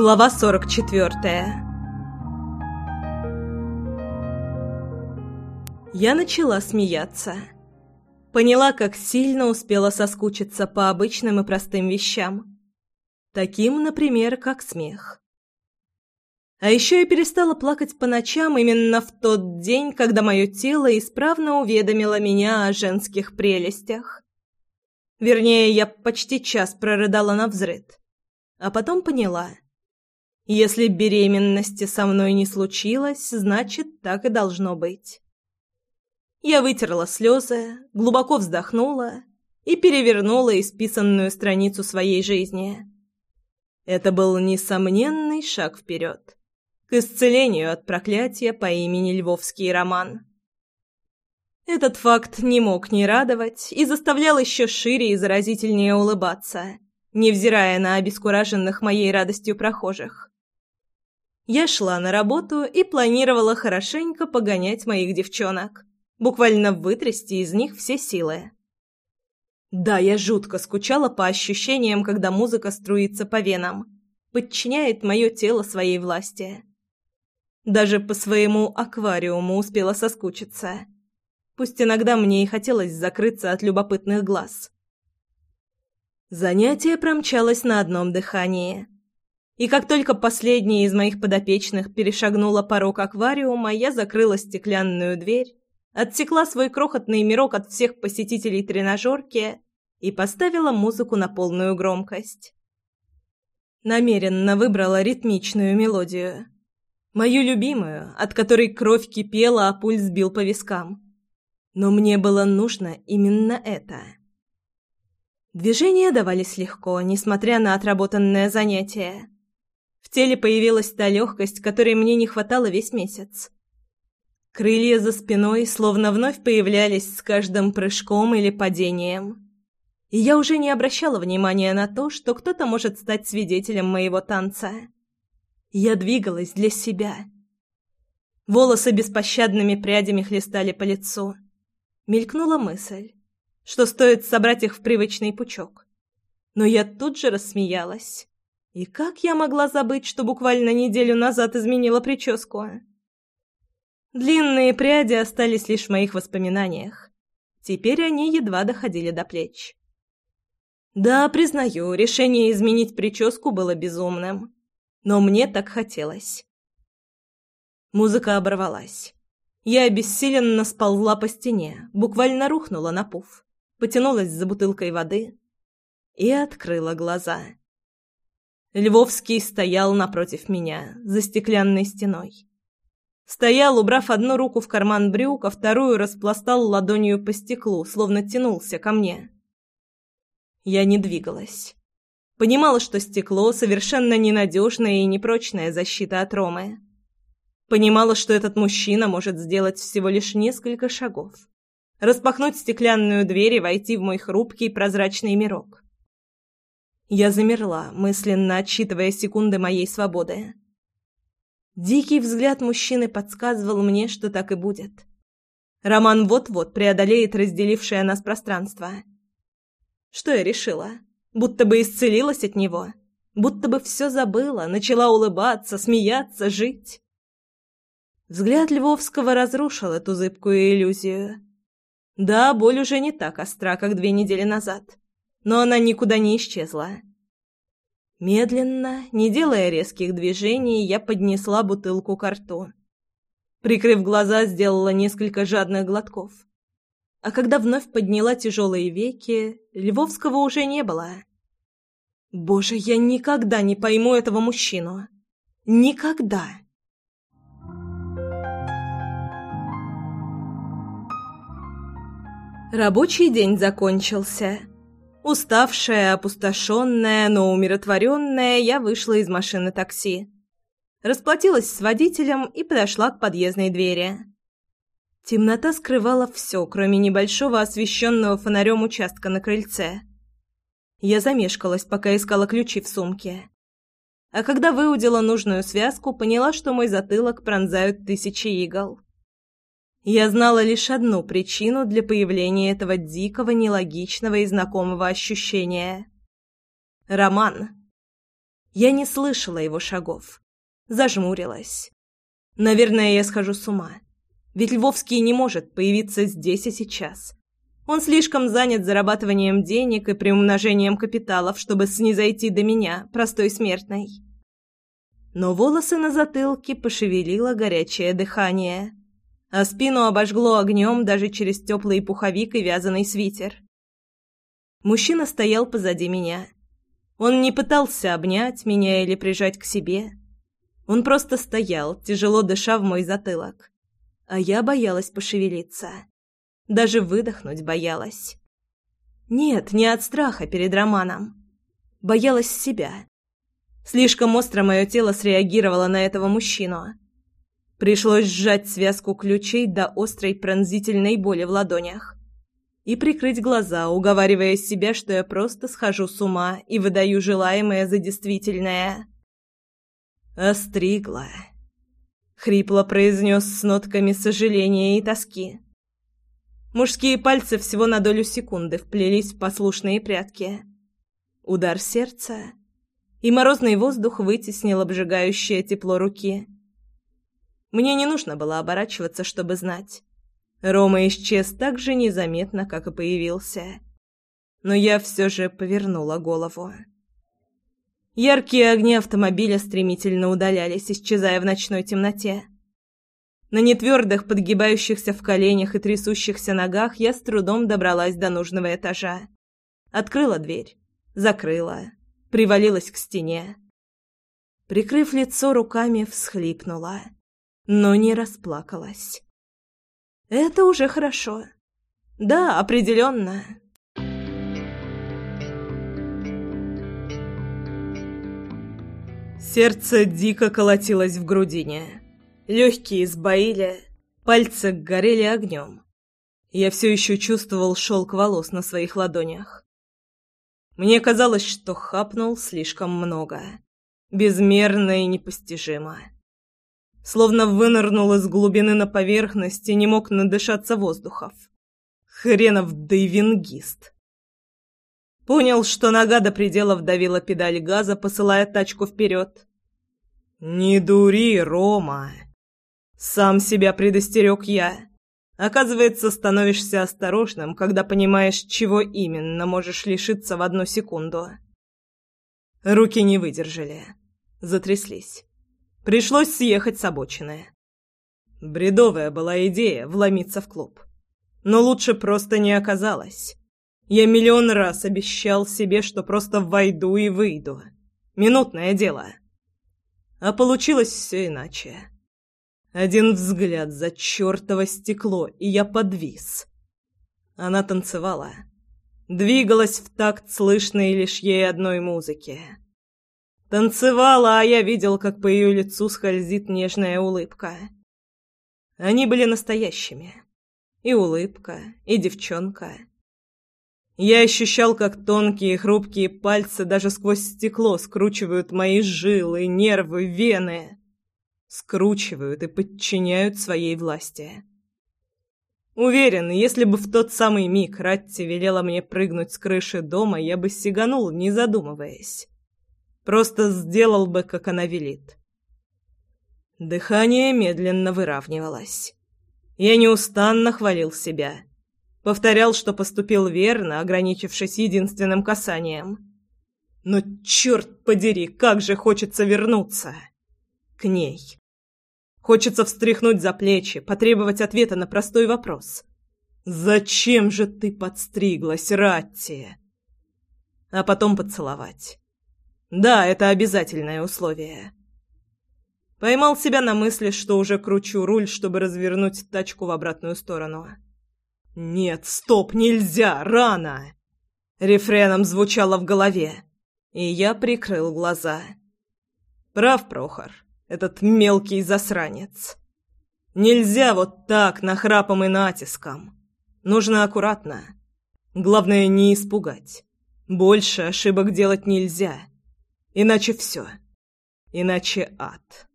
Глава 44 Я начала смеяться. Поняла, как сильно успела соскучиться по обычным и простым вещам. Таким, например, как смех. А еще я перестала плакать по ночам именно в тот день, когда мое тело исправно уведомило меня о женских прелестях. Вернее, я почти час прорыдала на взрыд. А потом поняла. Если беременности со мной не случилось, значит, так и должно быть. Я вытерла слезы, глубоко вздохнула и перевернула исписанную страницу своей жизни. Это был несомненный шаг вперед к исцелению от проклятия по имени Львовский роман. Этот факт не мог не радовать и заставлял еще шире и заразительнее улыбаться, невзирая на обескураженных моей радостью прохожих. Я шла на работу и планировала хорошенько погонять моих девчонок, буквально вытрясти из них все силы. Да, я жутко скучала по ощущениям, когда музыка струится по венам, подчиняет мое тело своей власти. Даже по своему аквариуму успела соскучиться. Пусть иногда мне и хотелось закрыться от любопытных глаз. Занятие промчалось на одном дыхании. И как только последняя из моих подопечных перешагнула порог аквариума, я закрыла стеклянную дверь, отсекла свой крохотный мирок от всех посетителей тренажерки и поставила музыку на полную громкость. Намеренно выбрала ритмичную мелодию. Мою любимую, от которой кровь кипела, а пульс бил по вискам. Но мне было нужно именно это. Движения давались легко, несмотря на отработанное занятие. В теле появилась та легкость, которой мне не хватало весь месяц. Крылья за спиной словно вновь появлялись с каждым прыжком или падением. И я уже не обращала внимания на то, что кто-то может стать свидетелем моего танца. Я двигалась для себя. Волосы беспощадными прядями хлестали по лицу. Мелькнула мысль, что стоит собрать их в привычный пучок. Но я тут же рассмеялась. И как я могла забыть, что буквально неделю назад изменила прическу? Длинные пряди остались лишь в моих воспоминаниях. Теперь они едва доходили до плеч. Да, признаю, решение изменить прическу было безумным. Но мне так хотелось. Музыка оборвалась. Я обессиленно сползла по стене, буквально рухнула на пуф, потянулась за бутылкой воды и открыла глаза. Львовский стоял напротив меня, за стеклянной стеной. Стоял, убрав одну руку в карман брюк, а вторую распластал ладонью по стеклу, словно тянулся ко мне. Я не двигалась. Понимала, что стекло — совершенно ненадежная и непрочная защита от Ромы. Понимала, что этот мужчина может сделать всего лишь несколько шагов. Распахнуть стеклянную дверь и войти в мой хрупкий прозрачный мирок. Я замерла, мысленно отсчитывая секунды моей свободы. Дикий взгляд мужчины подсказывал мне, что так и будет. Роман вот-вот преодолеет разделившее нас пространство. Что я решила? Будто бы исцелилась от него. Будто бы все забыла, начала улыбаться, смеяться, жить. Взгляд Львовского разрушил эту зыбкую иллюзию. Да, боль уже не так остра, как две недели назад. Но она никуда не исчезла. Медленно, не делая резких движений, я поднесла бутылку к рту. Прикрыв глаза, сделала несколько жадных глотков. А когда вновь подняла тяжелые веки, Львовского уже не было. Боже, я никогда не пойму этого мужчину. Никогда. Рабочий день закончился. Уставшая, опустошенная, но умиротворенная, я вышла из машины такси. Расплатилась с водителем и подошла к подъездной двери. Темнота скрывала все, кроме небольшого освещенного фонарем участка на крыльце. Я замешкалась, пока искала ключи в сумке. А когда выудила нужную связку, поняла, что мой затылок пронзают тысячи игл. Я знала лишь одну причину для появления этого дикого, нелогичного и знакомого ощущения. Роман. Я не слышала его шагов. Зажмурилась. Наверное, я схожу с ума. Ведь Львовский не может появиться здесь и сейчас. Он слишком занят зарабатыванием денег и приумножением капиталов, чтобы снизойти до меня, простой смертной. Но волосы на затылке пошевелило горячее дыхание, а спину обожгло огнем даже через теплый пуховик и вязаный свитер. Мужчина стоял позади меня. Он не пытался обнять меня или прижать к себе. Он просто стоял, тяжело дыша в мой затылок а я боялась пошевелиться. Даже выдохнуть боялась. Нет, не от страха перед Романом. Боялась себя. Слишком остро мое тело среагировало на этого мужчину. Пришлось сжать связку ключей до острой пронзительной боли в ладонях и прикрыть глаза, уговаривая себя, что я просто схожу с ума и выдаю желаемое за действительное. Остригла. Хрипло произнес с нотками сожаления и тоски. Мужские пальцы всего на долю секунды вплелись в послушные прятки. Удар сердца, и морозный воздух вытеснил обжигающее тепло руки. Мне не нужно было оборачиваться, чтобы знать. Рома исчез так же незаметно, как и появился. Но я все же повернула голову. Яркие огни автомобиля стремительно удалялись, исчезая в ночной темноте. На нетвердых, подгибающихся в коленях и трясущихся ногах я с трудом добралась до нужного этажа. Открыла дверь, закрыла, привалилась к стене. Прикрыв лицо руками, всхлипнула, но не расплакалась. Это уже хорошо. Да, определенно. Сердце дико колотилось в грудине. Легкие сбоили, пальцы горели огнем. Я все еще чувствовал шелк волос на своих ладонях. Мне казалось, что хапнул слишком много. Безмерно и непостижимо. Словно вынырнул из глубины на поверхность и не мог надышаться воздухов. Хренов дейвингист. Понял, что нога до предела вдавила педаль газа, посылая тачку вперед. «Не дури, Рома!» Сам себя предостерег я. Оказывается, становишься осторожным, когда понимаешь, чего именно можешь лишиться в одну секунду. Руки не выдержали. Затряслись. Пришлось съехать с обочины. Бредовая была идея вломиться в клуб. Но лучше просто не оказалось. Я миллион раз обещал себе, что просто войду и выйду. Минутное дело. А получилось все иначе. Один взгляд за чертово стекло, и я подвис. Она танцевала. Двигалась в такт слышной лишь ей одной музыки. Танцевала, а я видел, как по ее лицу скользит нежная улыбка. Они были настоящими. И улыбка, и девчонка — я ощущал, как тонкие хрупкие пальцы даже сквозь стекло скручивают мои жилы, нервы, вены. Скручивают и подчиняют своей власти. Уверен, если бы в тот самый миг Ратти велела мне прыгнуть с крыши дома, я бы сиганул, не задумываясь. Просто сделал бы, как она велит. Дыхание медленно выравнивалось. Я неустанно хвалил себя. Повторял, что поступил верно, ограничившись единственным касанием. Но черт подери, как же хочется вернуться к ней. Хочется встряхнуть за плечи, потребовать ответа на простой вопрос. «Зачем же ты подстриглась, Ратти?» А потом поцеловать. Да, это обязательное условие. Поймал себя на мысли, что уже кручу руль, чтобы развернуть тачку в обратную сторону. «Нет, стоп, нельзя, рано!» Рефреном звучало в голове, и я прикрыл глаза. Прав Прохор, этот мелкий засранец. Нельзя вот так, нахрапом и натиском. Нужно аккуратно. Главное, не испугать. Больше ошибок делать нельзя. Иначе все. Иначе ад.